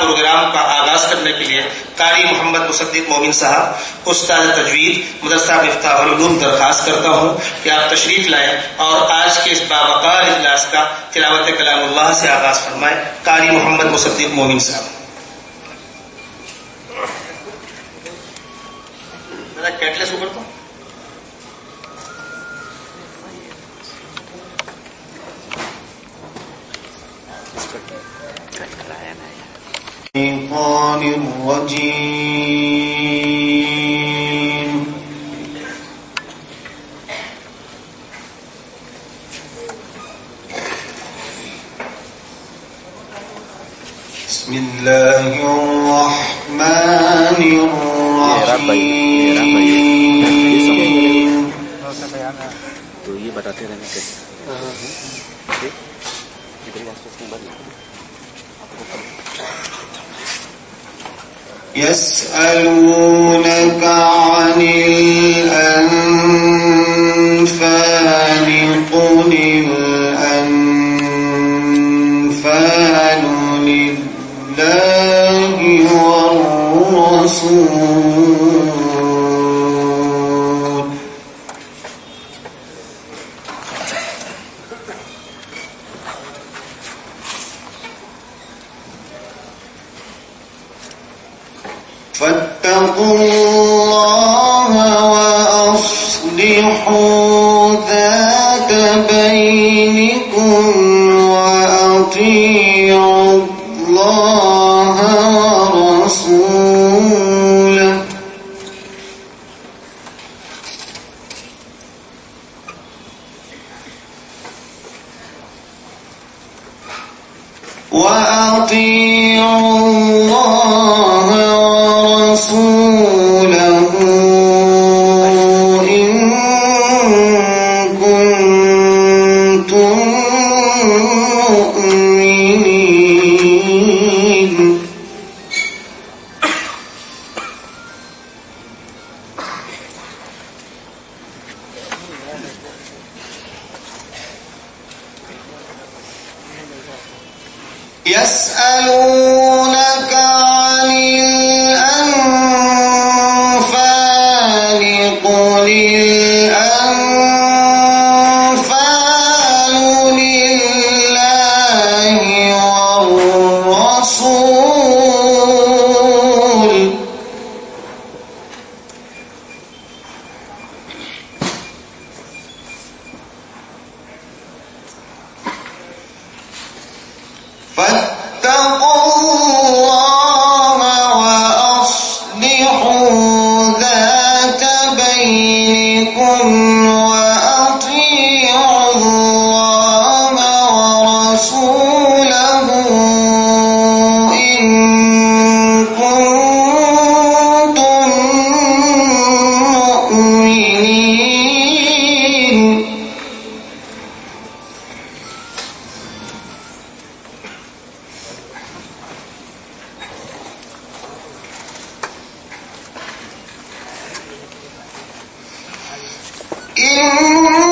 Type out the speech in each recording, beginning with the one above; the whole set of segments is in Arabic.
پروگرام کا آغاز کرنے کے لیے قاری محمد مصدق مومن صاحب، استاد تجوید، مدرسہ مفتاح العلوم درخواست کرتا ہوں کہ آپ تشریف لائیں اور آج کے اس باوقار اجلاس کا تلاوت کلام اللہ سے آغاز فرمائیں، قاری محمد مصدق مومن صاحب۔ الشيطان الرجيم. بسم الله الرحمن الرحيم. تو یہ بتاتے رہنا کیسے يسألونك عن الأنفال قل الأنفال لله والرسول. فاتقوا الله وأصلحوا ورسوله قل الأنفال بينكم إن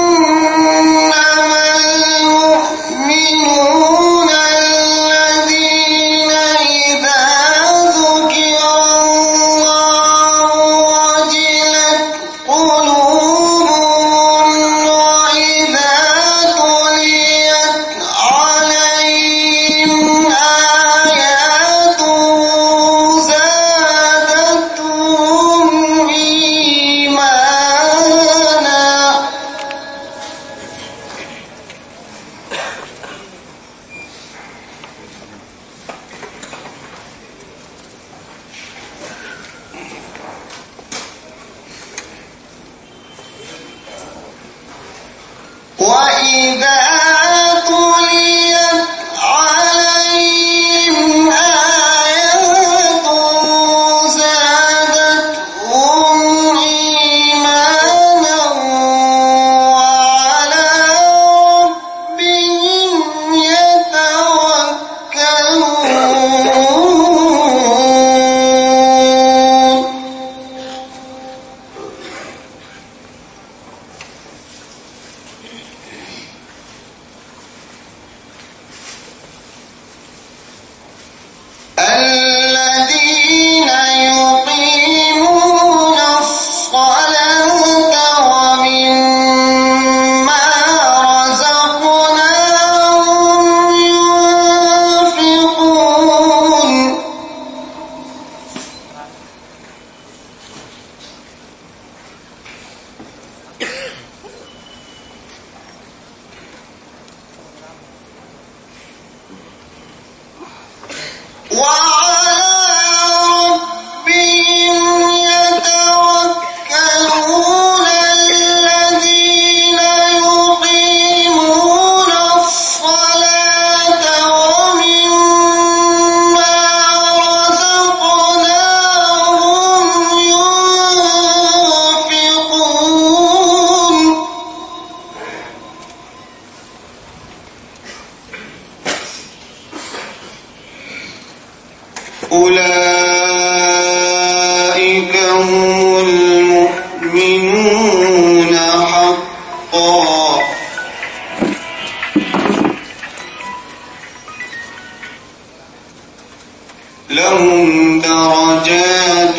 Wow! أولئك هم المؤمنون حقا. لهم درجات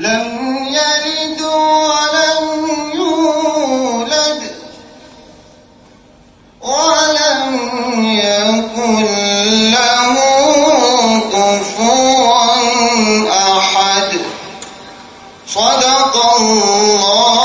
لم يلد ولم يولد ولم يكن له كفوا أحد. صدق الله